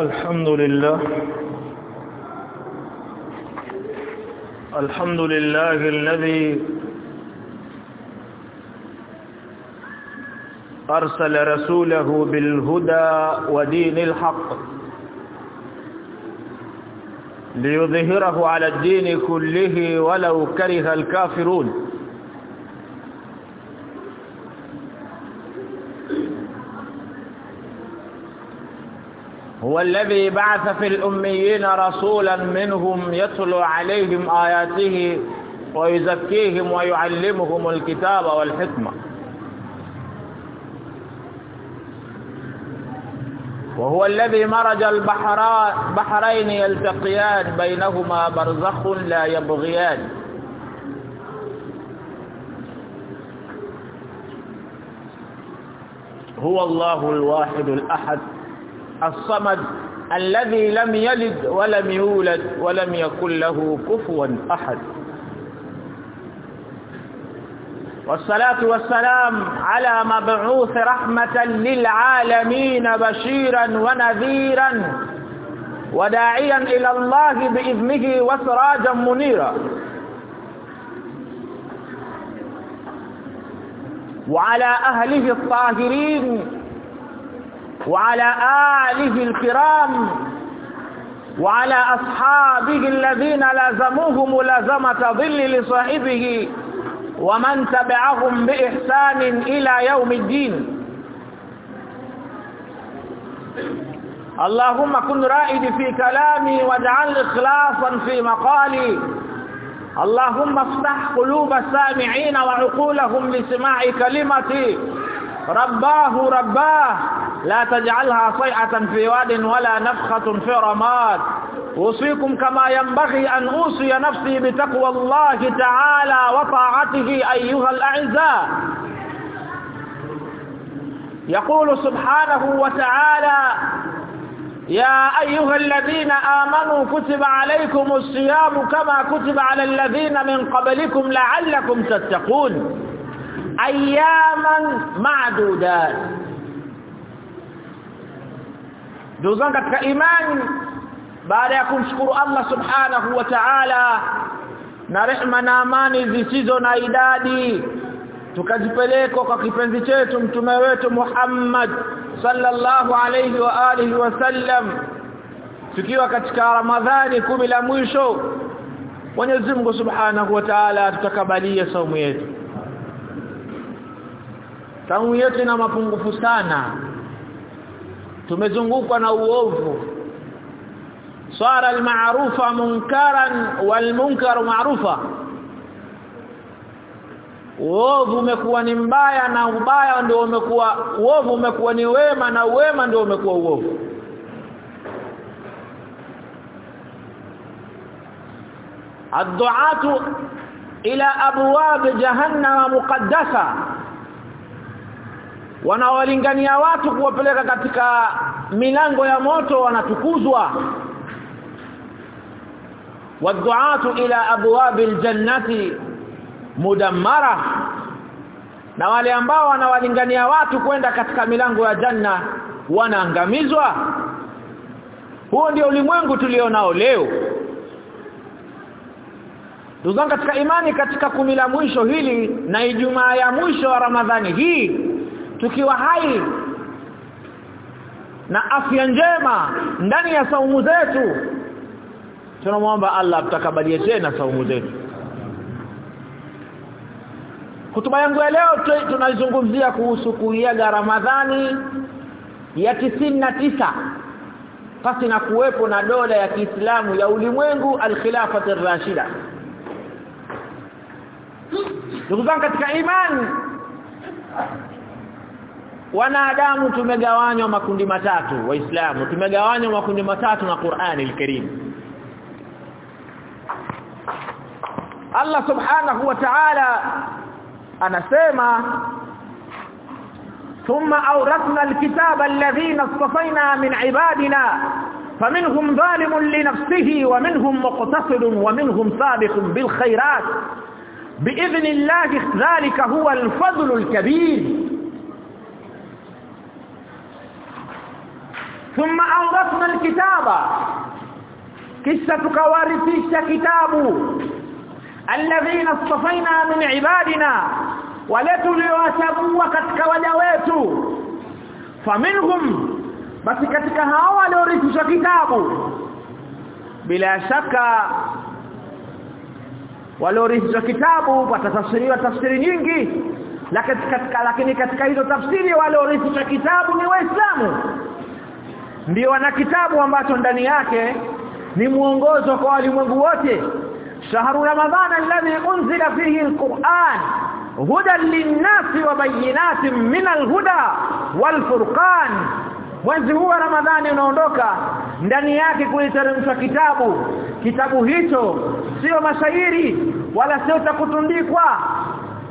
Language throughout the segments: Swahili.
الحمد لله. الحمد لله الذي أرسل رسوله بالهدى ودين الحق ليظهره على الدين كله ولو كره الكافرون. هو الذي بعث في الأميين رسولا منهم يتلو عليهم آياته ويزكيهم ويعلمهم الكتاب والحكمة. وهو الذي مرج البحرين يلتقيان بينهما برزخ لا يبغيان. هو الله الواحد الأحد. الصمد الذي لم يلد ولم يولد ولم يكن له كفوا أحد. والصلاة والسلام على مبعوث رحمة للعالمين بشيرا ونذيرا وداعيا إلى الله بإذنه وسراجا منيرا. وعلى أهله الطاهرين وعلى آله الكرام وعلى أصحابه الذين لازموه ملازمة ظل لصاحبه ومن تبعهم بإحسان إلى يوم الدين. اللهم كن رائد في كلامي واجعل إخلاصا في مقالي. اللهم افتح قلوب السامعين وعقولهم لسماع كلمتي. رباه رباه. لا تجعلها صيحة في واد ولا نفخة في رماد. أوصيكم كما ينبغي أن أوصي نفسي بتقوى الله تعالى وطاعته أيها الأعزاء. يقول سبحانه وتعالى يا أيها الذين آمنوا كتب عليكم الصيام كما كتب على الذين من قبلكم لعلكم تتقون. أياما معدودات. Ndugu zangu katika imani baada ya kumshukuru Allah subhanahu wa ta'ala na rehma na amani zisizo na idadi tukajipeleka kwa kipenzi chetu mtume wetu Muhammad sallallahu alayhi wa alihi wasallam tukiwa katika Ramadhani kumi la mwisho Mwenyezi Mungu Subhanahu wa Ta'ala tutakabalie saumu yetu. Saumu yetu ina mapungufu sana tumezungukwa na uovu swara almaarufa munkaran walmunkar maarufa uovu umekuwa ni mbaya na ubaya ndio umekuwa uovu umekuwa ni wema na wema ndio umekuwa uovu الدعاة إلى أبواب جهنم مقدسة wanawalingania watu kuwapeleka katika milango ya moto wanatukuzwa. Wadduatu ila abwabil jannati mudammara na wale ambao wanawalingania watu kwenda katika milango ya janna wanaangamizwa. Huo ndio ulimwengu tulionao leo. Ndugu katika imani katika kumi la mwisho hili na Ijumaa ya mwisho wa Ramadhani hii tukiwa hai na afya njema ndani ya saumu zetu tunamwomba Allah tutakabalie tena saumu zetu. Hutuba yangu ya leo tunazungumzia kuhusu kuiaga Ramadhani ya tisa pasi na kuwepo na dola ya Kiislamu ya ulimwengu al-Khilafah ar-Rashida Ndugu zangu katika imani wanadamu tumegawanywa makundi matatu waislamu tumegawanywa makundi matatu na Qur'ani al-Karim Allah subhanahu wa ta'ala anasema thumma awrathna al-kitaba alladhina istafaina min ibadina faminhum zalimun li nafsihi wa minhum muqtasidun wa minhum sabiqun bil khairat باذن الله ذلك هو الفضل الكبير thumma awrathna alkitaba. Kisha tukawarithisha kitabu. Alladhina istafaina min ibadina. Wale tuliowachagua katika waja wetu. Faminhum basi katika hao waliorithishwa kitabu. Bila shaka waliorithishwa kitabu watatafsiriwa tafsiri nyingi. Lakini katika lakini katika hizo tafsiri waliorithishwa kitabu ni waislamu ndio wana kitabu ambacho ndani yake ni mwongozo kwa walimwengu wote. Shahru ramadhana alladhi unzila fihi alquran hudan linnasi wa bayinatin min alhuda walfurqan. Mwezi huu wa ramadhani unaondoka ndani yake kuliteremshwa kitabu. Kitabu hicho sio mashairi wala sio cha kutundikwa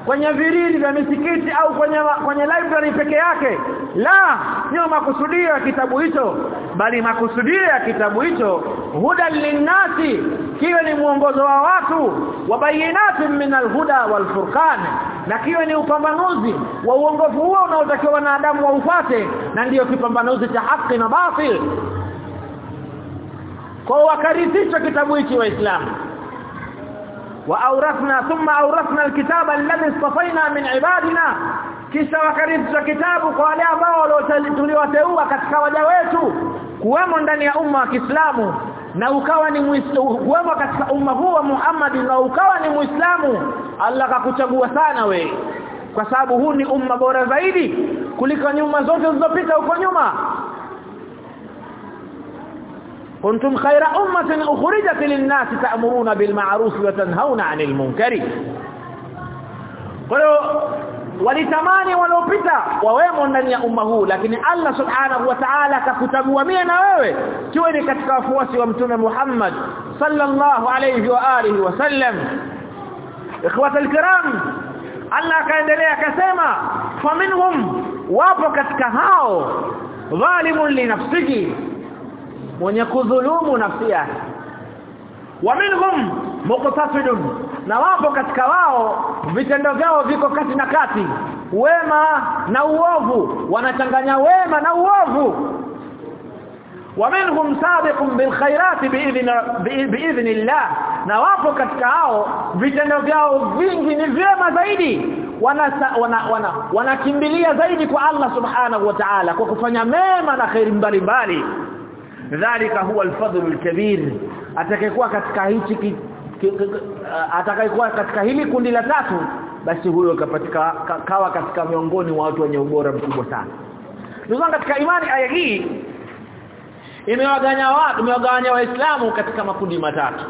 kwenye virili vya misikiti au kwenye kwenye library peke yake. La sio makusudio ya kitabu hicho bali makusudio ya kitabu hicho. Huda linnasi kiwe ni mwongozo wa watu. Wa bayinatin min alhuda walfurqan na kiwe ni upambanuzi wa uongofu huo unaotakiwa wanadamu waufate na ndiyo kipambanuzi cha haki na batil. Kwa wakarithisha kitabu hichi waislamu واورثنا ثم اورثنا الكتاب الذي اصطفينا من عبادنا kisha wakarithisha kitabu kwa wale ambao tuliwateua katika waja wetu kuwemo ndani ya umma wa Kiislamu na ukawa ni kuwemo katika umma huu wa Muhammad na ukawa ni Muislamu Allah akakuchagua sana we kwa sababu huu ni umma bora zaidi kuliko nyuma zote zilizopita huko nyuma كنتم خير أمة أخرجت للناس تأمرون بالمعروف وتنهون عن المنكر. قلوا ولتماني ولوبتا وويمو نني أمه لكن الله سبحانه وتعالى كفتبوا مينا ووي كويني كتكافواتي ومتون محمد صلى الله عليه وآله وسلم. إخوة الكرام الله كان لديك سيما فمنهم وابو كهاو ظالم لنفسك. Mwenye kudhulumu nafsi yake. Wa minhum muqtasidun na wapo katika wao vitendo vyao viko kati na kati wema na uovu wanachanganya wema na uovu. Minhum sabiqun bil khairati biidhn Allah na wapo katika hao vitendo vyao vingi ni vyema zaidi. Wanakimbilia wana, wana, wana zaidi kwa Allah subhanahu wa ta'ala kwa kufanya mema na khairi mbalimbali dhalika huwa alfadhlu alkabir. Atakayekuwa katika hichi atakayekuwa katika hili kundi la tatu basi huyo kapatika kawa katika miongoni wa watu wenye ubora mkubwa sana. Ndio katika imani aya hii imewaganya watu imewaganya waislamu katika makundi matatu.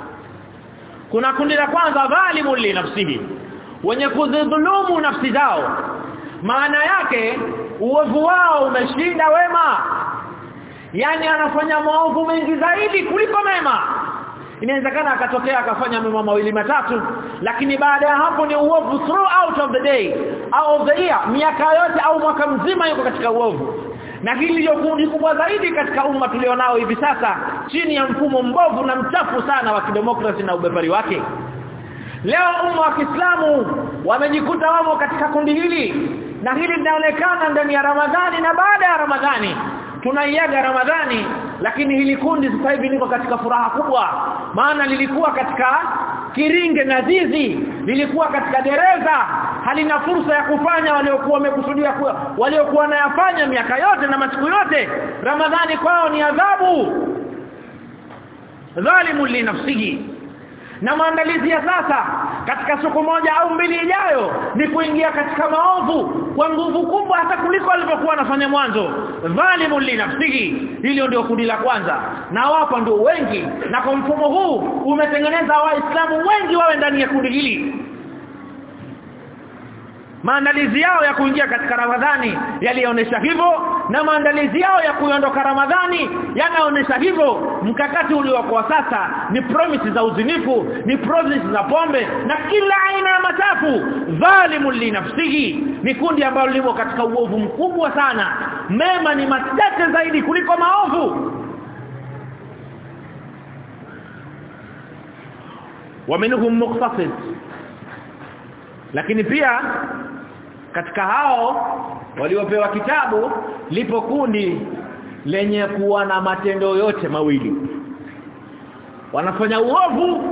Kuna kundi la kwanza dhalimu li nafsihi wenye kudhulumu nafsi zao. Maana yake uovu wao umeshinda wema yani anafanya maovu mengi zaidi kuliko mema. Inawezekana akatokea akafanya mema mawili matatu lakini baada ya hapo ni uovu throughout of the day au of the year miaka yote au mwaka mzima yuko katika uovu. Na hili ndio kundi kubwa zaidi katika umma tulionao hivi sasa chini ya mfumo mbovu na mchafu sana wa kidemokrasi na ubepari wake. Leo umma wa Kiislamu wamejikuta wamo katika kundi hili na hili linaonekana ndani ya Ramadhani na baada ya Ramadhani tunaiaga Ramadhani lakini hili kundi sasa hivi liko katika furaha kubwa. Maana lilikuwa katika kiringe na zizi lilikuwa katika gereza halina fursa ya kufanya waliokuwa wamekusudia waliokuwa nayafanya miaka yote na masiku yote. Ramadhani kwao ni adhabu. Dhalimu li nafsihi. Na maandalizi ya sasa katika siku moja au mbili ijayo ni kuingia katika maovu kwa nguvu kubwa hata kuliko alivyokuwa anafanya mwanzo. Dhalimu li nafsihi. Hilo ndio kundi la kwanza. Na wapo ndio wengi. Na kwa mfumo huu umetengeneza waislamu wengi wawe ndani ya kundi hili maandalizi yao ya kuingia katika Ramadhani yalionyesha hivyo na maandalizi yao ya kuondoka Ramadhani yanaonyesha hivyo. Mkakati uliokuwa sasa ni promises za uzinifu ni promises za pombe na kila aina ya machafu. Dhalimu linafsihi ni kundi ambalo limo katika uovu mkubwa sana. Mema ni matete zaidi kuliko maovu. Wa minhum lakini pia katika hao waliopewa kitabu lipo kundi lenye kuwa na matendo yote mawili. Wanafanya uovu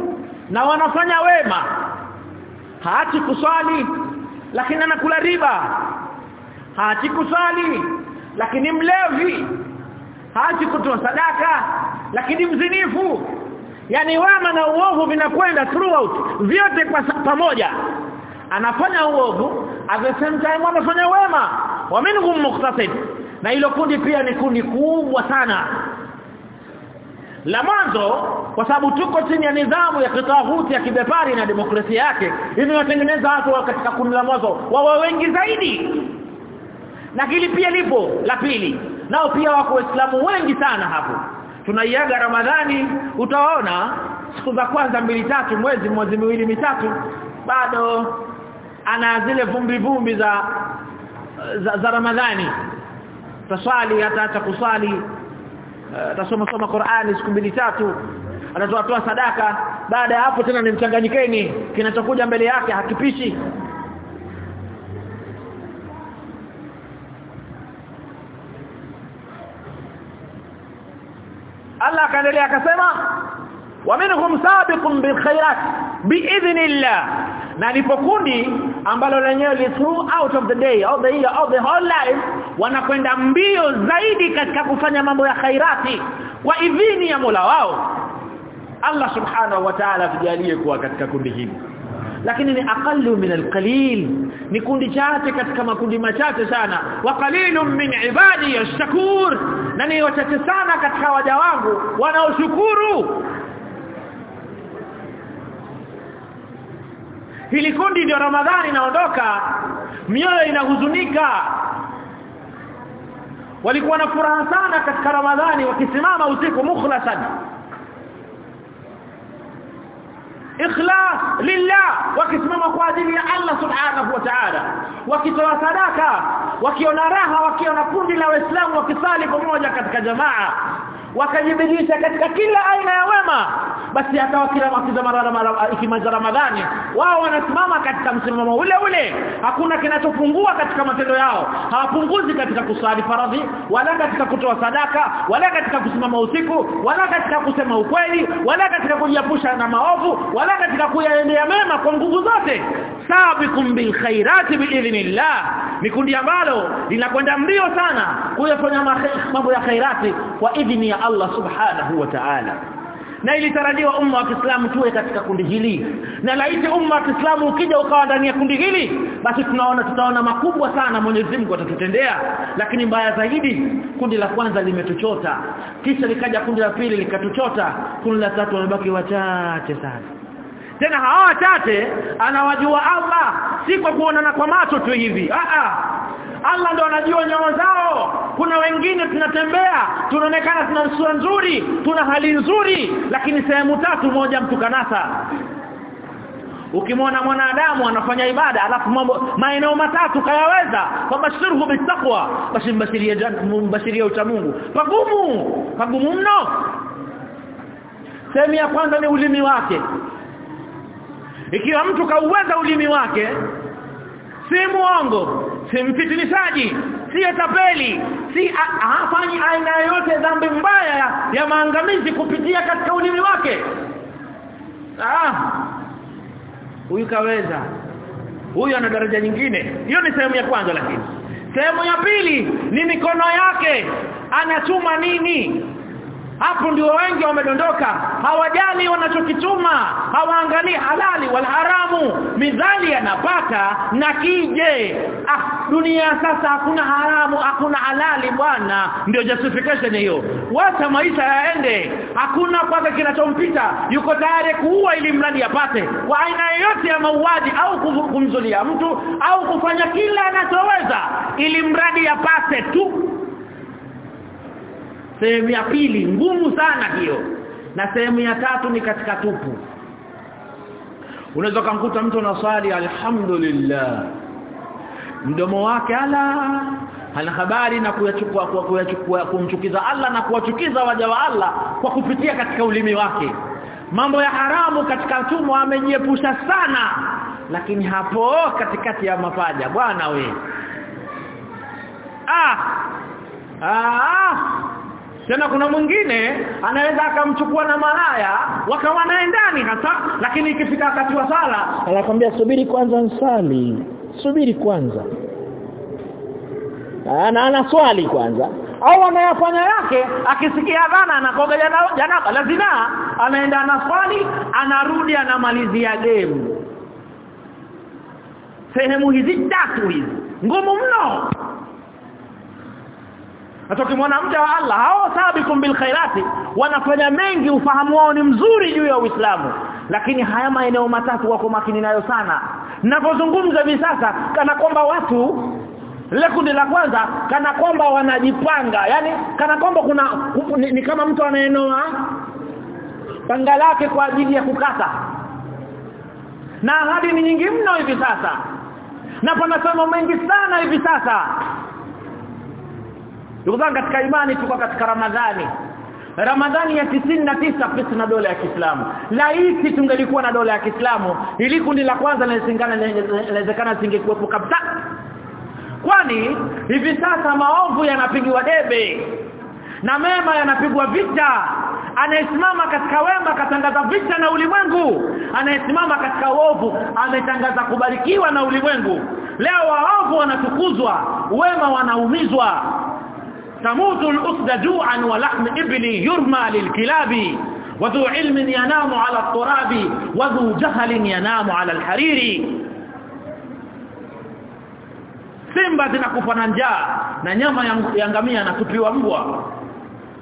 na wanafanya wema. Haachi kuswali lakini anakula riba. Haachi kuswali lakini mlevi. Haachi kutoa sadaka lakini mzinifu. Yani wema na uovu vinakwenda throughout vyote kwa pamoja. Anafanya uovu at the same time wanafanya wema. Wa minhum muqtasid. Na hilo kundi pia ni kundi kubwa sana. La mwanzo kwa sababu tuko chini ya nidhamu ya kitahuti ya kibepari na demokrasia yake inayotengeneza watu katika kundi la mwanzo wawe wengi zaidi. Na hili pia lipo la pili. Nao pia wako waislamu wengi sana hapo. Tunaiaga ramadhani utaona siku za kwanza mbili tatu mwezi mwezi miwili mitatu bado ana zile vumbi vumbi za za, za ramadhani. Taswali hata kusali atasoma soma Qur'ani siku mbili tatu anatoa toa sadaka. Baada ya hapo tena nimchanganyikeni kinachokuja mbele yake hakipishi. Allah akaendelea akasema wa minhum sabiqun bil khairat biidhnillah na lipo kundi ambalo lenyewe ni throughout of the day all the year all the whole life wanakwenda mbio zaidi katika kufanya mambo ya khairati. Kwa idhini ya Mola wao. Allah subhanahu wa ta'ala tujalie kuwa katika kundi hili. Lakini ni aqallu min alqalil. Ni kundi chache katika makundi machache sana. Wa qalilun min ibadi yashkur na ni wachache sana katika waja wangu wanaoshukuru hili kundi ndio ramadhani inaondoka. Mioyo inahuzunika. Walikuwa na furaha sana katika ramadhani wakisimama usiku mukhlasan. Ikhlas lillah wakisimama kwa ajili ya Allah subhanahu wa ta'ala. Wakitoa sadaka wakiona raha wakiona kundi la waislamu wakisali pamoja katika jamaa wakajibidiisha katika kila aina ya wema basi hata mara ikimaliza ramadhani wao wanasimama katika msimamo ule ule. Hakuna kinachopungua katika matendo yao. Hawapunguzi katika kusali faradhi wala katika kutoa sadaka wala katika kusimama usiku wala katika kusema ukweli wala katika kujiepusha na maovu wala katika kuyaendea mema kwa nguvu zote. Sabiqum bil khairati biidhnillah ni kundi ambalo linakwenda mbio sana kuyafanya mambo ya khairati kwa idhini ya Allah subhanahu wa ta'ala. Na ilitarajiwa umma wa Kiislamu tuwe katika kundi hili. Na laiti umma wa Kiislamu ukija ukawa ndani ya kundi hili basi tunaona tutaona makubwa sana Mwenyezi Mungu atatutendea. Lakini mbaya zaidi kundi la kwanza limetuchota. Kisha likaja kundi la pili likatuchota. Kundi la tatu wamebaki wachache sana tena hawa wachache anawajua Allah si kwa kuonana kwa macho tu hivi. A a Allah ndo anajua nyoyo zao. Kuna wengine tunatembea tunaonekana tuna sura nzuri tuna hali nzuri lakini sehemu tatu moja mtukanasa. Ukimwona mwanadamu anafanya ibada alafu mambo maeneo matatu kayaweza. Fabashirhu bitaqwa basi mbashiria mbashiria utamungu pagumu pagumu mno. Sehemu ya kwanza ni ulimi wake ikiwa mtu kauweza ulimi wake si muongo si mfitinishaji si tapeli si hafanyi aina yote dhambi mbaya ya, maangamizi kupitia katika ulimi wake. Ah huyu kaweza. Huyu ana daraja nyingine. Hiyo ni sehemu ya kwanza lakini. Sehemu ya pili ni mikono yake. Anachuma nini hapo ndio wengi wamedondoka. Hawajali wanachokituma hawaangalii halali wala haramu. Midhali yanapata na kije. Ah dunia sasa hakuna haramu hakuna halali bwana. Ndio justification hiyo. Wacha maisha yaende. Hakuna kwake kinachompita. Yuko tayari kuua ili mradi apate. Kwa aina yoyote ya mauaji au kumzulia mtu au kufanya kila anachoweza ili mradi apate tu sehemu ya pili ngumu sana hiyo. Na sehemu ya tatu ni katika tupu. Unaweza kumkuta mtu anaswali alhamdulillah. Mdomo wake ala. Ana habari na kuyachukua kwa kuyachukua kumchukiza Allah na kuwachukiza waja wa Allah kwa kupitia katika ulimi wake. Mambo ya haramu katika tumbo amejiepusha sana. Lakini hapo katikati ya mapaja bwana we. Ah! Ah tena kuna mwingine anaweza akamchukua na malaya wakawa naye ndani hasa lakini ikifika wakati wa sala anakwambia subiri kwanza nsali subiri kwanza. Ana ana swali kwanza. Au anayafanya yake akisikia dhana anakoga janaba lazima anaenda na swali anarudi anamalizia game. Sehemu hizi tatu hizi ngumu mno hata tukimwona mja wa Allah hao sabikum bil khairati wanafanya mengi ufahamu wao ni mzuri juu ya Uislamu. Lakini haya maeneo matatu wako makini nayo sana. Ninapozungumza hivi sasa kana kwamba watu lile kundi la kwanza kana kwamba wanajipanga. Yani kana kwamba kuna ni, ni kama mtu anaenoa panga lake kwa ajili ya kukata. Na ahadi ni nyingi mno hivi sasa. Na panasema mengi sana hivi sasa ndugu zangu katika imani tuko katika Ramadhani Ramadhani ya tisa pesa na dola ya Kiislamu. Laiti tungelikuwa na dola ya Kiislamu, ili kundi la kwanza linasingana inawezekana singekuwepo kabisa. Kwani hivi sasa maovu yanapigwa debe na mema yanapigwa vita. Anayesimama katika wema katangaza vita na ulimwengu, anayesimama katika uovu ametangaza kubarikiwa na ulimwengu. Leo waovu wanatukuzwa, wema wanaumizwa. تموت الأسد جوعا ولحم إبلي يرمى للكلاب وذو علم ينام على التراب وذو جهل ينام على الحرير simba zinakufa na njaa na nyama ya ngamia natupiwa mbwa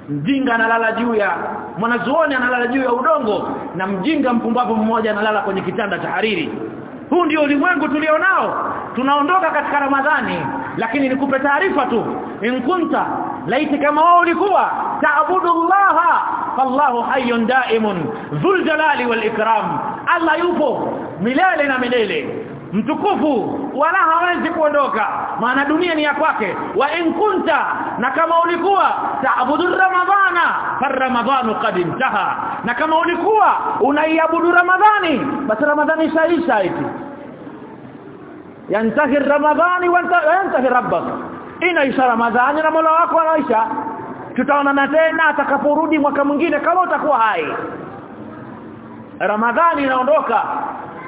mjinga analala juu ya mwanazuoni analala juu ya udongo na mjinga mpumbavu mmoja analala kwenye kitanda cha hariri huu ndio ulimwengu tulionao tunaondoka katika ramadhani lakini nikupe taarifa tu in kunta laiti kama wao ulikuwa ta'budullaha fallahu hayyun daimun dhul jalali wal ikram. Allah yupo milele na milele. Mtukufu wala hawezi kuondoka. Maana dunia ni ya kwake. Wa in kunta na kama ulikuwa taabudu ramadhana faramadhanu qad intaha. Na kama ulikuwa unaiabudu ramadhani basi ramadhani ishaisha eti. Yantahi ramadhani wa yantahi rabbak ishara ramadhani na mola wako anaisha. Tutaonana tena atakaporudi mwaka mwingine kama utakuwa hai. Ramadhani inaondoka.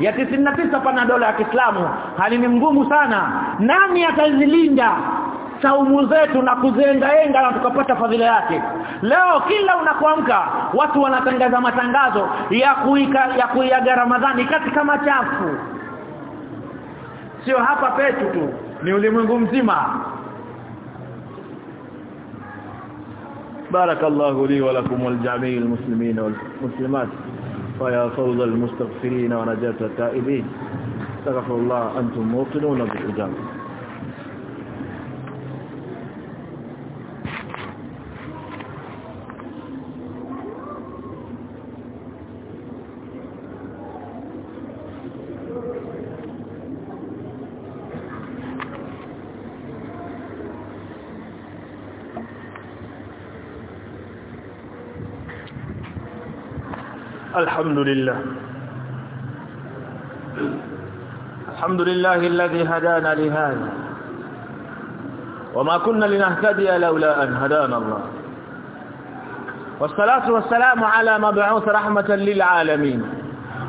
Ya 99 pana dola ya Kiislamu. Hali ni ngumu sana. Nani atazilinda saumu zetu na kuzengaenga na tukapata fadhila yake? Leo kila unapoamka watu wanatangaza matangazo ya kuika ya kuiaga Ramadhani katika machafu. Sio hapa petu tu ni ulimwengu mzima بارك الله لي ولكم ولجميع المسلمين والمسلمات. ويا فوز المستغفرين ونجاة التائبين. استغفر الله أنتم موقنون بالإجابة. الحمد لله. الحمد لله الذي هدانا لهذا. وما كنا لنهتدي لولا أن هدانا الله. والصلاة والسلام على مبعوث رحمة للعالمين.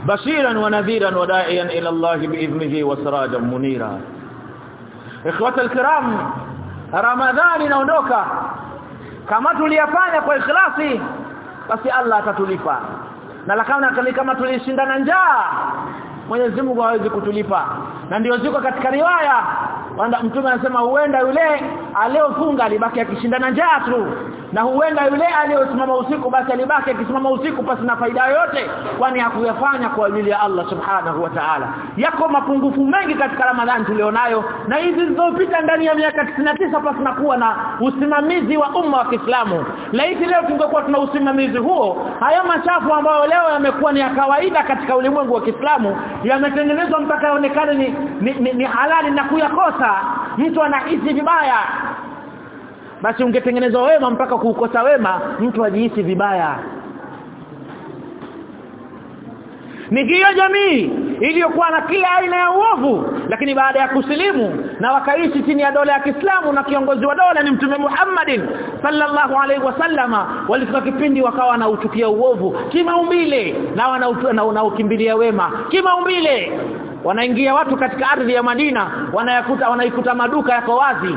بشيرا ونذيرا وداعيا إلى الله بإذنه وسراجا منيرا. إخوة الكرام رمضان نونdoka kama tuliyafanya kwa ikhlasi basi Allah atatulipa na lakana kama tulishindana njaa. Mwenyezi Mungu hawezi kutulipa. Na ndio ziko katika riwaya. Wanda mtume anasema huenda yule aliyofunga alibaki akishindana njaa tu. Na huenda yule aliyosimama usiku basi alibaki akisimama usiku pasi na faida yoyote kwani hakuyafanya kwa ajili ya Allah subhanahu wa ta'ala. Yako mapungufu mengi katika Ramadhani tulionayo na hizi zilizopita ndani ya miaka 99 pasi na kuwa na usimamizi wa umma wa Kiislamu. Laiti leo tungekuwa tuna usimamizi huo haya machafu ambayo leo yamekuwa ni ya kawaida katika ulimwengu wa Kiislamu yametengenezwa mpaka yaonekane ni, ni, ni, ni halali na kuyakosa. Mtu anahisi vibaya basi ungetengenezwa wema mpaka kuukosa wema mtu ajihisi vibaya. Ni hiyo jamii iliyokuwa na kila aina ya uovu lakini baada ya kusilimu na wakaishi chini ya dola ya Kiislamu na kiongozi wa dola ni mtume Muhammadin sallallahu alaihi wasallama walifika kipindi wakawa na uchukia uovu. Kimaumbile na wanaukimbilia wema. Kimaumbile wanaingia watu katika ardhi ya Madina wanayakuta wanaikuta maduka yako wazi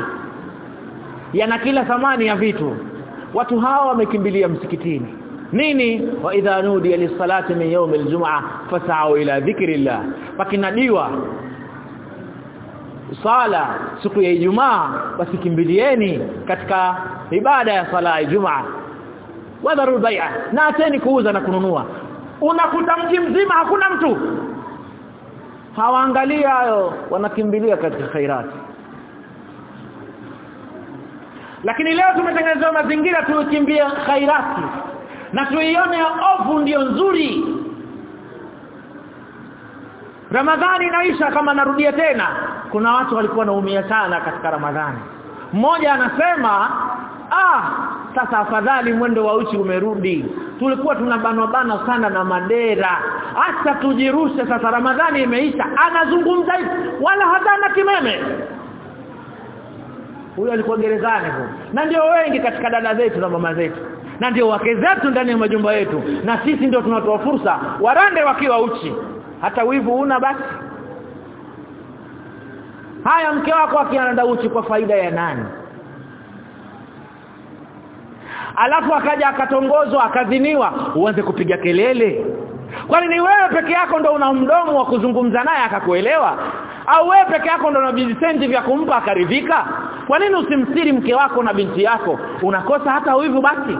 yana kila thamani ya vitu. Watu hawa wamekimbilia msikitini. Nini? Wa idha nudiya lis-salati min yawm al-jum'ah fas'au ila dhikrillah. Pakinadiwa sala siku ya Ijumaa basi kimbilieni katika ibada ya sala ya Ijumaa. Wadharu bai'a na ateni kuuza na kununua. Unakuta mji mzima hakuna mtu. Hawaangalia hayo wanakimbilia katika khairati lakini leo tumetengenezewa mazingira tukimbia khairati. Na tuione ovu ndiyo nzuri. Ramadhani inaisha kama narudia tena. Kuna watu walikuwa naumia sana katika Ramadhani. Mmoja anasema ah sasa afadhali mwendo wa uchi umerudi. Tulikuwa tunabanwa bana sana na madera. Hata tujirushe sasa Ramadhani imeisha. Anazungumza wala hatana kimeme huyo alikuwa gerezani huyo na ndio wengi katika dada zetu na mama zetu. Na ndio wake zetu ndani ya majumba yetu. Na sisi ndio tunatoa fursa warande wakiwa uchi. Hata wivu una basi. Haya mke wako akianda uchi kwa faida ya nani? Alafu akaja akatongozwa akadhiniwa uanze kupiga kelele. Kwani ni wewe peke yako ndo una mdomo wa kuzungumza naye akakuelewa au wewe peke yako ndo na vijisenti vya kumpa akaridhika kwa nini usimsiri mke wako na binti yako unakosa hata wivu basi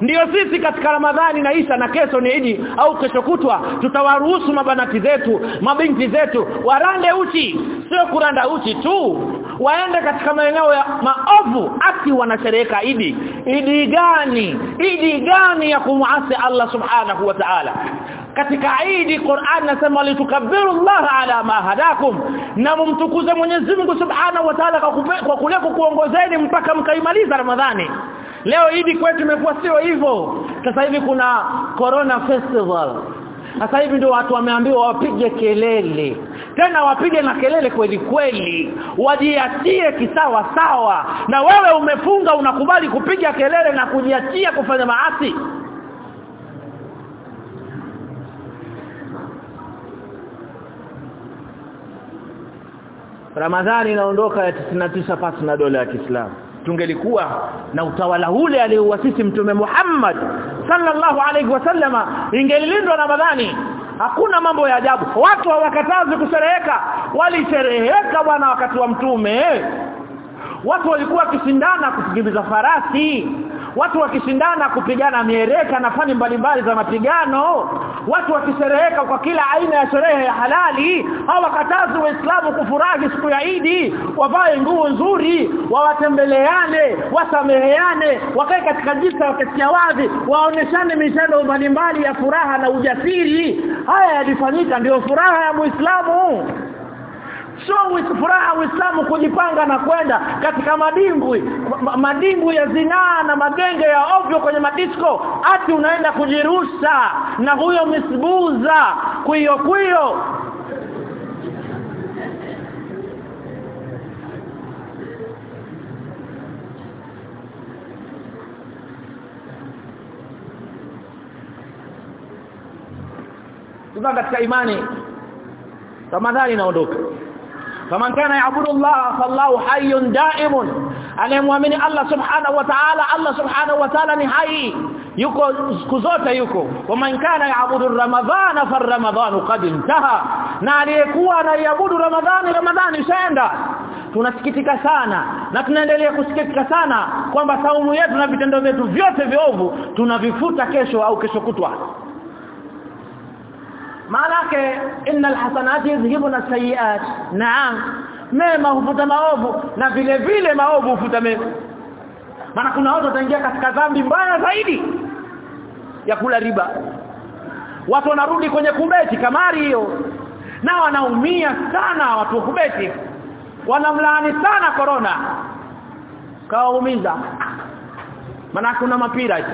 Ndiyo sisi katika Ramadhani na Isha na kesho ni Idi au kesho kutwa tutawaruhusu mabanati zetu, mabinti zetu warande uchi, sio kuranda uchi tu. Waende katika maeneo ya maovu ati wanashereheka Idi. Idi gani? Idi gani ya kumuasi Allah Subhanahu wa Ta'ala? Katika Idi Qur'an nasema litukabbiru Allah ala ma hadakum. Na mumtukuze Mwenyezi Mungu Subhanahu wa Ta'ala kwa kule kuongozeni mpaka mkaimaliza Ramadhani. Leo Idi kwetu imekuwa sio hivyo. Sasa hivi kuna corona festival. Sasa hivi ndio watu wameambiwa wapige kelele. Tena wapige na kelele kweli kweli. Wajiachie kisawa sawa. Na wewe umefunga unakubali kupiga kelele na kujiachia kufanya maasi Ramadhani inaondoka ya 99 pasi na dola ya Kiislamu. Tungelikuwa na utawala ule aliouasisi mtume Muhammad sallallahu alaihi wasallama ingelilindwa Ramadhani. Hakuna mambo ya ajabu. Watu hawakatazi kushereheka. Walishereheka bwana wakati wa mtume. Watu walikuwa wakishindana kukimbiza farasi. Watu wakishindana kupigana miereka na fani mbalimbali za mapigano watu wakishereheka kwa kila aina ya sherehe ya halali hawakatazi waislamu kufurahi siku ya Idi wavae nguo nzuri wawatembeleane wasameheane wakae katika jisa wakesia wazi waoneshane mitendo mbalimbali ya furaha na ujasiri. Haya yalifanyika ndio furaha ya muislamu sio furaha uislamu kujipanga na kwenda katika madimbwi. Madimbwi ya zinaa na magenge ya ovyo kwenye madisco ati unaenda kujirusa na huyo misbuza kuyo kuyo katika imani. Ramadhani inaondoka faman kana yaabudu Allah fallahu hayyun daimun. Anayemwamini Allah subhanahu wa ta'ala Allah subhanahu wa ta'ala ni hai. Yuko siku zote yuko. Waman kana ya'budu ramadhana farramadhanu qad intaha. Na aliyekuwa anaiabudu ramadhani ramadhani shaenda tunasikitika sana na tunaendelea kusikitika sana kwamba saumu yetu na vitendo vyetu vyote viovu tunavifuta kesho au kesho kutwa maanake innal hasanati yuzhibuna sayiat naam. Mema hufuta maovu na vile vile maovu hufuta mema. Maana kuna watu wataingia katika dhambi mbaya zaidi ya kula riba. Watu wanarudi kwenye kubeti kamari hiyo. Na wanaumia sana watu wa kubeti. Wanamlaani sana corona kawaumiza. Maana kuna mapira hizo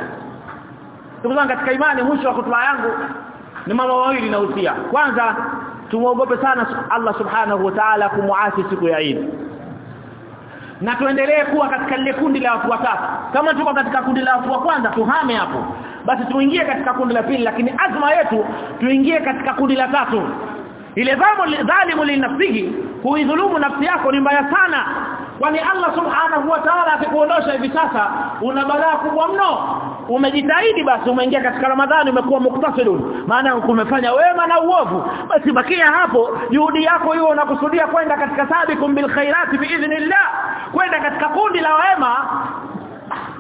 ndugu katika imani mwisho wa kutoa yangu ni mambo mawili na usia kwanza tumuogope sana Allah subhanahu wa ta'ala kumuasi siku ya Eid. Na tuendelee kuwa katika lile kundi la watu watatu. Kama tuko katika kundi la watu wa kwanza tuhame hapo. Basi tuingie katika kundi la pili lakini azma yetu tuingie katika kundi la tatu. Ile dhalimu linafsihi kuidhulumu nafsi yako ni mbaya sana. Kwani Allah subhanahu wa ta'ala akikuondosha hivi sasa una balaa kubwa mno umejitahidi basi umeingia katika Ramadhani umekuwa muktasidun maana umefanya wema na uovu. Basi bakia hapo juhudi yako hiyo unakusudia kwenda katika sabiqum bil khairati biidhnillah kwenda katika kundi la wema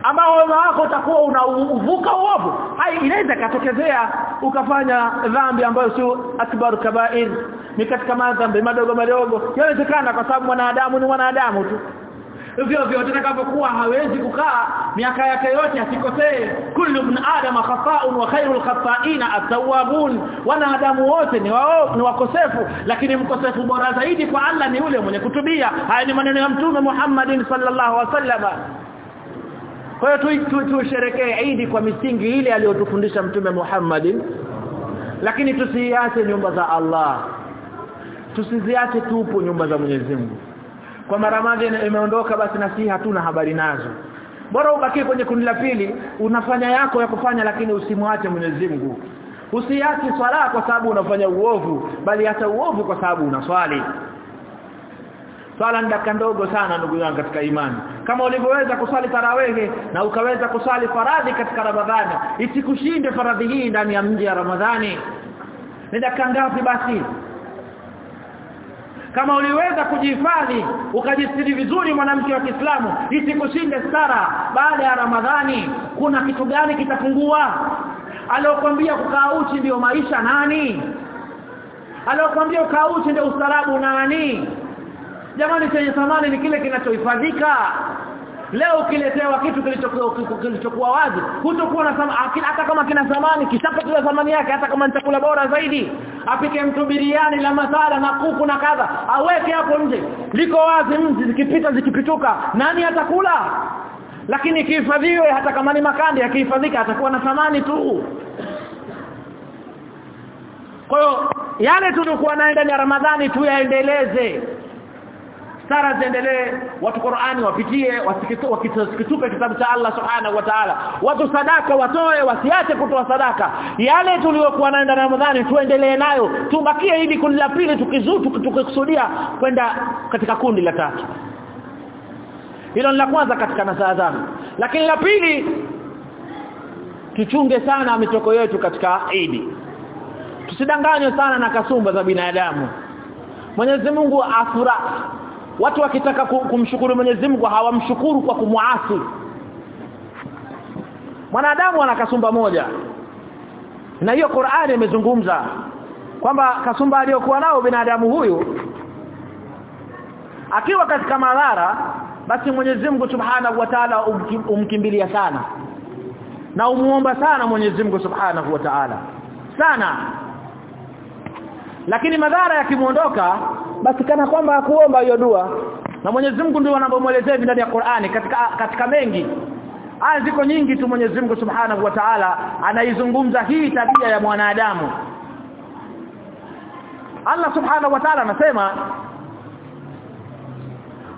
ambao wema wako utakuwa unauvuka uovu. Hai inaweza katokezea ukafanya dhambi ambayo sio akbar kabair. Ni katika madhambi madogo madogo. Yanawezekana kwa sababu mwanadamu ni mwanadamu tu hivyo vyote atakapokuwa hawezi kukaa. Miaka yake yote asikosee kullu ibn adam khata'un wa khairul khata'ina at-tawwabun. Wanadamu wote ni wao ni wakosefu. Lakini mkosefu bora zaidi kwa Allah ni yule mwenye kutubia. Haya ni maneno ya mtume Muhammadin sallallahu alaihi wasallam. Kwa hiyo tuisherekee Eid kwa misingi ile aliyotufundisha mtume Muhammadin. Lakini tusiiache nyumba za Allah. Tusiziache tupo nyumba za Mwenyezi Mungu kwa Ramadhani imeondoka basi na sisi hatuna habari nazo. Bora ubaki kwenye kundi la pili unafanya yako ya kufanya lakini usimwache Mwenyezi Mungu. Usiache swala kwa sababu unafanya uovu bali hata uovu kwa sababu unaswali swala ni ndogo sana ndugu yangu katika imani. Kama ulivyoweza kuswali tarawehe na ukaweza kuswali faradhi katika Ramadhani isikushinde faradhi hii ndani ya mji ya Ramadhani. Ni dakika ngapi basi kama uliweza kujihifadhi ukajistiri vizuri mwanamke wa Kiislamu isikushinde stara. Baada ya Ramadhani kuna kitu gani kitapungua? Aliyokuambia kukaa uchi ndio maisha nani? Aliyokuambia kukaa uchi ndio ustarabu nani? Jamani chenye thamani ni kile kinachohifadhika leo ukiletewa kitu kilichokuwa wazi hutokuwa na hata kama kina thamani kishapata thamani yake hata kama nitakula bora zaidi. Apike mtu biriani la masala na kuku na kadha aweke hapo nje. Liko wazi mzi zikipita zikipituka nani atakula? Lakini kihifadhiwe hata kama ni makandi yakihifadhika atakuwa na thamani tu. Kwa hiyo yale tulikuwa nayo ndani ya Ramadhani tu yaendeleze sara ziendelee watu Qur'ani wapitie wasikitupe kitabu cha Allah subhanahu wa ta'ala. Watu sadaka watoe wasiache kutoa sadaka. Yale tuliyokuwa nayo ndani ya Ramadhani tuendelee nayo. Tubakie ili kundi la pili tukizutu tukikusudia kwenda katika kundi la tatu. Hilo ni la kwanza katika nasaha zangu lakini la pili tuchunge sana mitoko yetu katika Eid. Tusidanganywe sana na kasumba za binadamu. Mwenyezi Mungu afura watu wakitaka kumshukuru Mwenyezi Mungu hawamshukuru kwa kumwasi mwanadamu ana kasumba moja. Na hiyo Qur'ani imezungumza kwamba kasumba aliyokuwa nao binadamu huyu akiwa katika madhara basi Mwenyezi Mungu Subhanahu wa Ta'ala umkimbilia sana. Na umuomba sana Mwenyezi Mungu Subhanahu wa Ta'ala. Sana. Lakini madhara yakimuondoka basi kana kwamba hakuomba hiyo dua. Na Mwenyezi Mungu ndio anapomuelezea ndani ya Qur'ani katika katika mengi. Aya ziko nyingi tu Mwenyezi Mungu Subhanahu wa Ta'ala anaizungumza hii tabia ya mwanadamu. Allah Subhanahu wa Ta'ala anasema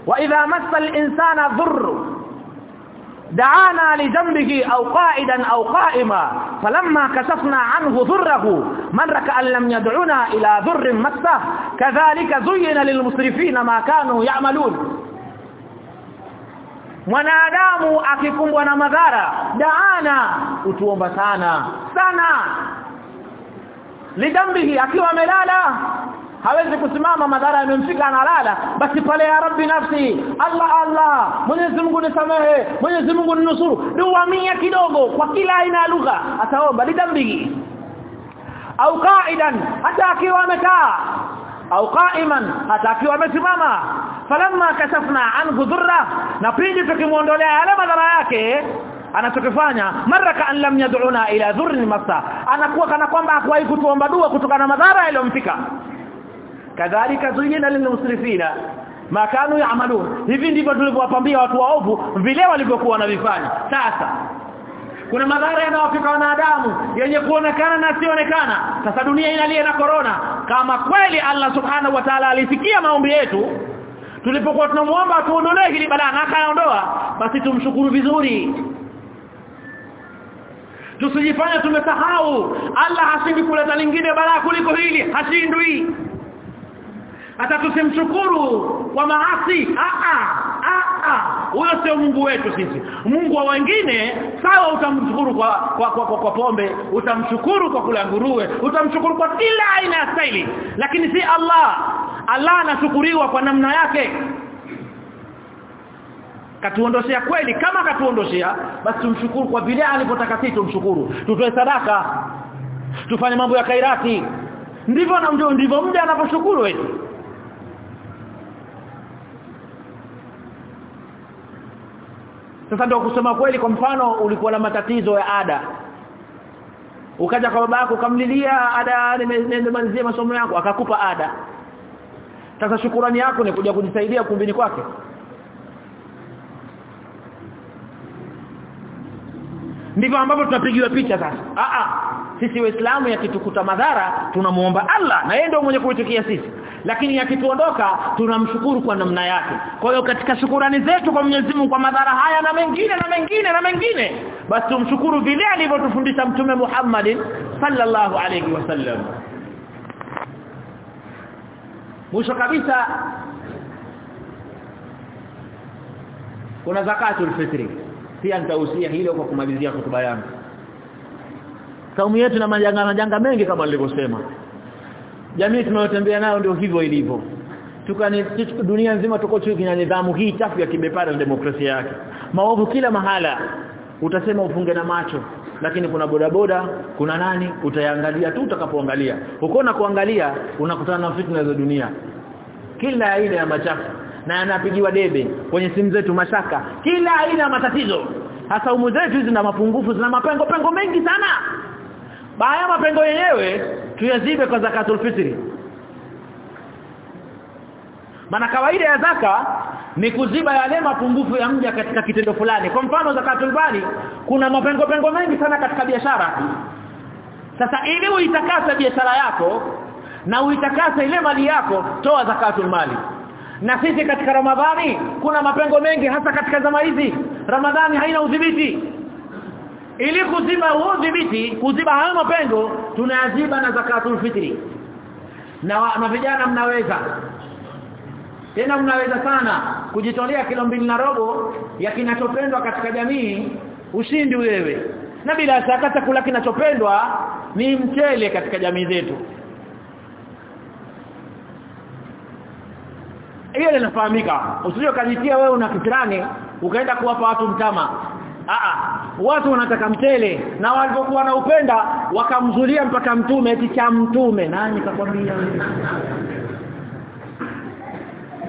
wa idha massa al-insana dhurr دعانا لجنبه أو قائدا أو قائما فلما كشفنا عنه ذره مر كأن لم يدعنا إلى ذر مسه كذلك زين للمسرفين ما كانوا يعملون mwanadamu akikumbwa na madhara daana utuomba sana sana lidambihi akiwa amelala hawezi kusimama madhara yamemfika analala basi pale ya rabbi nafsi Allah Allah Mwenyezi Mungu nisamehe Mwenyezi Mungu ninusuru. Dua mia kidogo kwa kila aina ya lugha. Ataomba lidambigi au qaidan hata akiwa amekaa. Au qaiman hata akiwa amesimama. Falamma kashafna anhu dhurra na pindi tukimuondolea yale madhara yake anachokifanya mara ka an lam yad'una ila dhurrin masa anakuwa kana kwamba hakuwahi kutuomba dua kutokana na madhara yaliyomfika kadhalika zuyina lilmusrifina ma kanu ya'malun. Hivi ndivyo tulivyowapambia watu waovu vile walivyokuwa wanavifanya. Sasa kuna madhara yanayofika wanadamu yenye kuonekana na sionekana sasa dunia inalia na corona. Kama kweli Allah subhanahu wa ta'ala alisikia maombi yetu tulipokuwa tunamuomba tuondolee hili balaa na akaondoa basi tumshukuru vizuri. Tusijifanye tumesahau. Allah hashindi kuleta lingine balaa kuliko hili hashindwi hata tusimshukuru kwa maasi. A a a huyo sio Mungu wetu sisi. Mungu wa wengine sawa utamshukuru kwa kwa, kwa, kwa, kwa pombe. Utamshukuru kwa kula nguruwe. Utamshukuru kwa kila aina ya staili. Lakini si Allah. Allah anashukuriwa kwa namna yake. Katuondoshea kweli. Kama katuondoshea basi tumshukuru kwa vile alipotaka sisi tumshukuru. Tutoe sadaka. Tufanye mambo ya kairati ndivyo na ndivyo mja anaposhukuru eti sasa ndio kusema kweli kwa mfano ulikuwa na matatizo ya ada. Ukaja kwa babako ukamlilia ada nimemalizia masomo yako. Akakupa ada. Sasa shukurani yako ni kuja kujisaidia kumbini kwake ndivyo ambavyo tunapigiwa picha sasa. A a sisi waislamu yakitukuta madhara tunamuomba Allah na yeye ndio mwenye kuitikia sisi. Lakini yakituondoka tunamshukuru kwa namna yake. Kwa hiyo katika shukurani zetu kwa Mwenyezi Mungu kwa madhara haya na mengine na mengine na mengine basi tumshukuru vile alivyotufundisha mtume Muhammad sallallahu alayhi wasallam mwisho kabisa kuna zakatul fitri pia nitahusia hilo kwa kumalizia hotuba yangu. Kaumu yetu na majanga majanga mengi kama nilivyosema. Jamii tunayotembea nayo ndio hivyo ilivyo. Tukani dunia nzima tuko chini na nidhamu hii chafu ya kibepara na demokrasia yake. Maovu kila mahala. Utasema ufunge na macho lakini kuna bodaboda kuna nani utayangalia tu utakapoangalia. Uko na kuangalia unakutana na fitna za dunia. Kila aina ya machafu na yanapigiwa debe kwenye simu zetu mashaka. Kila aina ya matatizo. Hasa umu zetu zina mapungufu zina mapengo pengo mengi sana. Baya mapengo yenyewe tuyazibe kwa zakatul fitri. Maana kawaida ya zaka ni kuziba yale mapungufu ya mja katika kitendo fulani. Kwa mfano zakatul bali kuna mapengo pengo mengi sana katika biashara. Sasa ili uitakase biashara yako na uitakase ile mali yako toa zakatul mali na sisi katika ramadhani kuna mapengo mengi hasa katika zama hizi. Ramadhani haina udhibiti. Ili kuziba udhibiti kuziba hayo mapengo tunayaziba na zakatul fitri. Na, na vijana mnaweza. Tena mnaweza sana kujitolea kilo mbili na robo ya kinachopendwa katika jamii ushindi wewe. Na bila shaka chakula kinachopendwa ni mchele katika jamii zetu hiyo linafahamika usije kajitia wewe una kisirani ukaenda kuwapa watu mtama. Aa, watu wanataka mtele na walipokuwa na upenda wakamzulia mpaka mtume eti cha mtume. Nani kakwambia?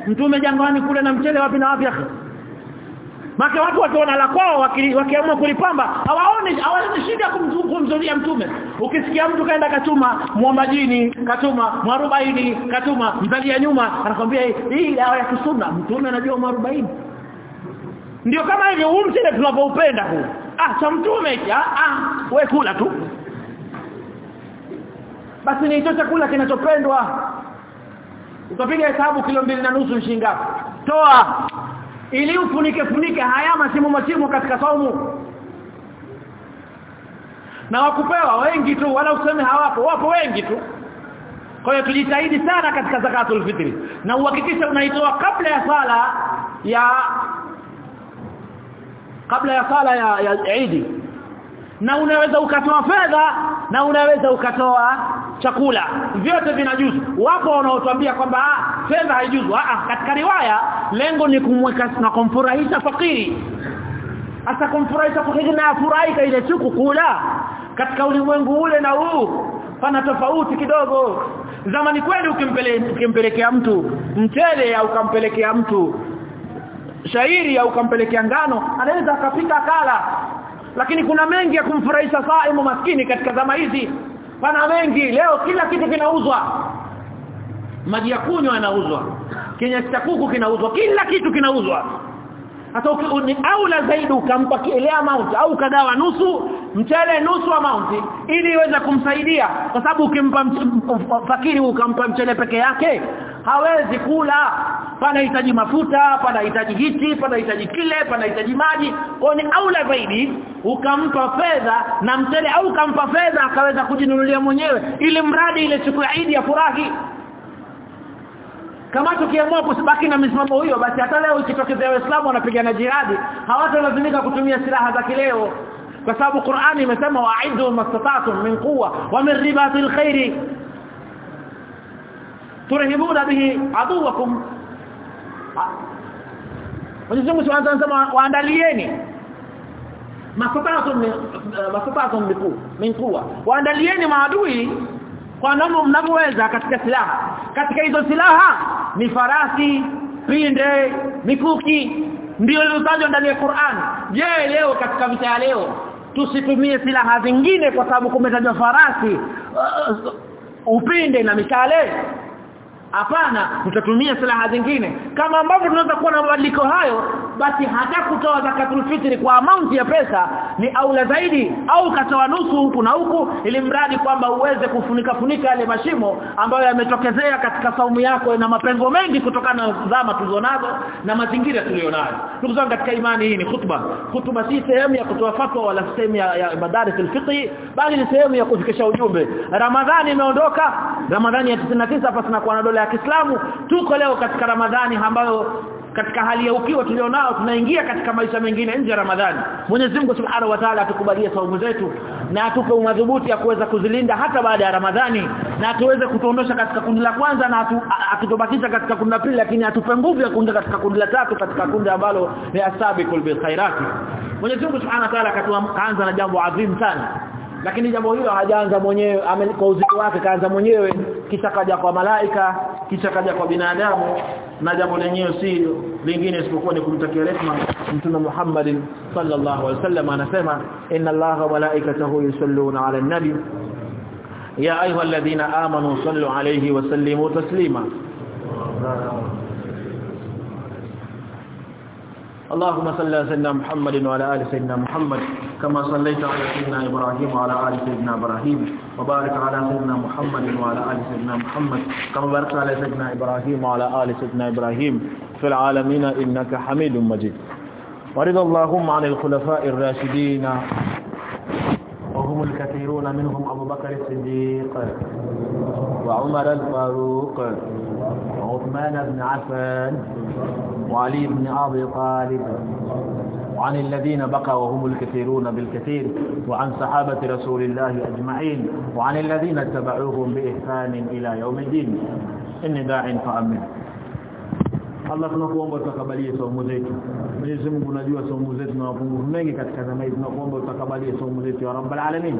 Mtume jangwani kule na mchele wapi na wapi Maka watu wakiona la kwao wakiamua kulipamba hawaoni hawaoni shida kumzuria mtume. Ukisikia mtu kaenda katuma muombajini, katuma mwarubaini, katuma mzalia nyuma anakwambia hii ya kusuna mtume anajua mwarubaini. Ndio kama hivyo huu mchele tunapoupenda huu. Ah cha mtume hiki ah, ah we kula tu. Basi ni hicho chakula kinachopendwa. Utapiga hesabu kilo mbili na nusu shilingi ngapi? Toa ili ufunike funike haya masimu masimu katika saumu. Na wakupewa wengi tu wala useme hawapo wapo wengi tu. Kwa hiyo tujitahidi sana katika zakatul fitri. Na uhakikisha unaitoa kabla ya sala ya kabla ya sala ya, ya Eid na unaweza ukatoa fedha na unaweza ukatoa chakula. Vyote vinajuzu wapo wanaotuambia kwamba fedha haijuzu. Ah katika riwaya lengo ni kumweka na kumfurahisha fakiri. Hasa kumfurahisha fakiri na afurahika ile chuku kula. Katika ulimwengu ule na huu pana tofauti kidogo. Zamani kweli ukimpelekea ukimpele mtu mchele au ukampelekea mtu shairi au ukampelekea ngano anaweza akapika kala lakini kuna mengi ya kumfurahisha saimu maskini katika zama hizi. Pana mengi. Leo kila kitu kinauzwa. Maji ya kunywa yanauzwa. Kinya cha kuku kinauzwa. Kila kitu kinauzwa. Hata ni aula zaidi ukampa ile amount au ukagawa nusu mchele nusu amount ili iweze kumsaidia. Kwa sababu ukimpa fakiri ukampa mchele peke yake hawezi kula. Panahitaji mafuta panahitaji hiti panahitaji kile panahitaji maji. Kwa ni aula zaidi ukampa fedha na mtele au ukampa fedha akaweza kujinunulia mwenyewe ili mradi ile siku ya Eid ya furahi. Kama tukiamua kusibaki na misimamo hiyo basi hata leo ikitokezea waislamu wanapigana jihadi hawatalazimika kutumia silaha za kileo. Kwa sababu Qur'ani imesema wa'idu mastata'tum min quwwa wa min ribatil khairi turhibuna bihi aduwakum. Mwenyezi Mungu anasema waandalieni. Makopato mbiku mbikuwa waandalieni maadui kwa namna mnavyoweza katika silaha. Katika hizo silaha ni farasi pinde mikuki ndio iliyotajwa ndani ya Qur'an. Je leo katika vita leo tusitumie silaha zingine kwa sababu kumetajwa farasi uh, upinde na mishale hapana tutatumia silaha zingine kama ambavyo tunaweza kuwa na mabadiliko hayo basi hata kutoa zakatul fitri kwa amount ya pesa ni aula zaidi au katoa nusu huku na huku ili mradi kwamba uweze kufunika funika yale mashimo ambayo yametokezea katika saumu yako na mapengo mengi kutokana na zama tulizonazo na mazingira tulionayo ndugu zangu katika imani hii ni khutba. Khutba si sehemu ya kutoa fatwa wala sehemu ya, ya madarisul fiqh bali ni sehemu ya kufikisha ujumbe. Ramadhani imeondoka. Ramadhani ya 99 hapa tunakuwa na dola ya Kiislamu. Tuko leo katika Ramadhani ambayo katika hali ya ukiwa tulionao tunaingia katika maisha mengine nje ya Ramadhani. Mwenyezi Mungu Subhanahu wa Ta'ala atukubalie saumu zetu na atupe umadhubuti ya kuweza kuzilinda hata baada ya Ramadhani na tuweze kutuondosha katika kundi la kwanza na atu, akitubakisha katika kundi la pili lakini atupe nguvu ya kuingia katika kundi la tatu katika kundi ambalo ni asabiqul bil khairati. Mwenyezi Mungu Subhanahu wa Ta'ala akatuanza na jambo adhim sana. Lakini jambo hilo hajaanza mwenyewe kwa uzito wake kaanza mwenyewe. Kisha kaja kwa malaika kisha kaja kwa binadamu na jambo lenyewe si lingine isipokuwa ni kumtakia rehema mtume Muhammad sallallahu alaihi wasallam anasema inna allaha wa malaikatahu yusalluna ala nabi ya ayyuhalladhina amanu sallu alayhi wa sallimu taslima اللهم صل على سيدنا محمد وعلى ال سيدنا محمد كما صليت على سيدنا إبراهيم وعلى ال سيدنا إبراهيم وبارك على سيدنا محمد وعلى آل سيدنا محمد. كما باركت على سيدنا إبراهيم وعلى آل سيدنا إبراهيم في العالمين إنك حميد مجيد. ورضى اللهم عن الخلفاء الراشدين وهم الكثيرون منهم أبو بكر الصديق وعمر الفاروق وعثمان بن عفان وعلي بن أبي طالب وعن الذين بقى وهم الكثيرون بالكثير وعن صحابة رسول الله أجمعين وعن الذين اتبعوهم بإحسان إلى يوم الدين. إني داع فأمن. Allah tunakuomba utakabalie saumu zetu. Mwenyezi Mungu unajua saumu zetu na mapungufu mengi katika zama hizi tunakuomba utakabalie saumu zetu ya Rabbul Alamin.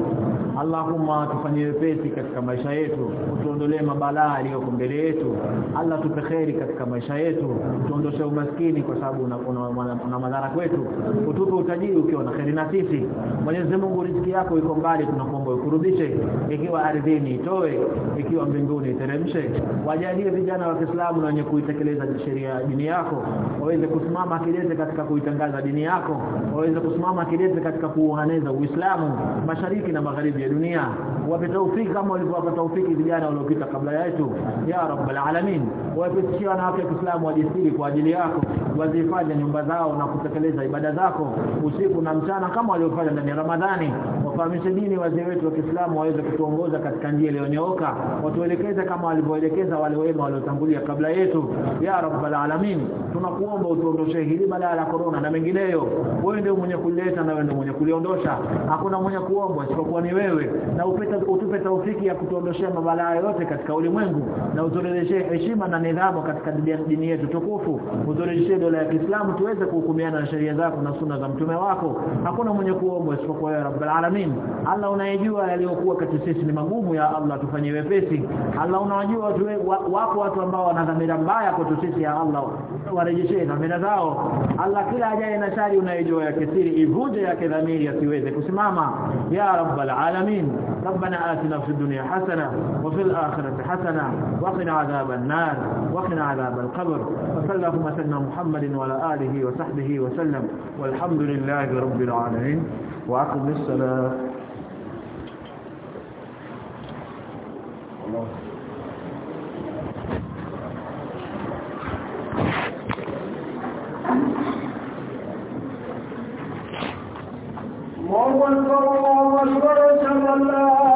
Allahumma tufanyie wepesi katika maisha yetu, utuondolee mabalaa yaliyoko mbele yetu. Allah tupe kheri katika maisha yetu, tuondoshe umaskini kwa sababu una, una, una, una madhara kwetu. Utupe utajiri ukiwa na kheri na sisi. Mwenyezi Mungu riziki yako iko mbali, tunakuomba ukurudishe. Ikiwa ardhini itoe, ikiwa mbinguni iteremshe. Wajalie vijana wa Kiislamu na wenye kuitekeleza sheria dini yako waweze kusimama kidete katika kuitangaza dini yako waweze kusimama kidete katika kuuhaneza Uislamu mashariki na magharibi ya dunia. Wape taufiki kama walivyowapa taufiki vijana waliopita kabla yetu. Ya rabbal alamin wapitishie wanawake wa Kiislamu wajisiri kwa ajili yako wazifanye nyumba zao na kutekeleza ibada zako usiku na mchana kama waliofanya ndani ya Ramadhani. Wafahamishe dini wazee wetu wa Kiislamu waweze kutuongoza katika njia iliyonyooka watuelekeze kama walivyoelekeza wale wema waliotangulia kabla yetu. Ya rabbal alamin tunakuomba utuondoshe hili balaa la corona na mengineyo. Wewe ndio mwenye kuleta na wewe ndio mwenye kuliondosha. Hakuna mwenye kuomba isipokuwa ni wewe. Na upeta utupe taufiki ya kutuondoshea mabalaa yote katika ulimwengu. Na uturejeshe heshima na nidhamu katika dini yetu tukufu. Uturejeshe dola ya Kiislamu tuweze kuhukumiana na sheria zako na sunna za mtume wako. Hakuna mwenye kuomba isipokuwa wewe rabbul alamin. Allah unayejua yaliyokuwa kati sisi ni magumu ya Allah tufanyie wepesi. Allah unajua wapo watu ambao wana dhamira mbaya kwetu sisi ya Allah warejeshee dhamira zao Allah kila ajaye na shari unayejua ya kisiri ivunje yake dhamiri asiweze kusimama ya rabbal alamin ربنا آتنا في الدنيا حسنة وفي الآخرة حسنة وقنا عذاب النار وقنا عذاب القبر وصلى اللهم سيدنا محمد وعلى آله وصحبه وسلم والحمد لله رب العالمين وأقم الصلاة الله الله أكبر الله أكبر أشهد أن لا إله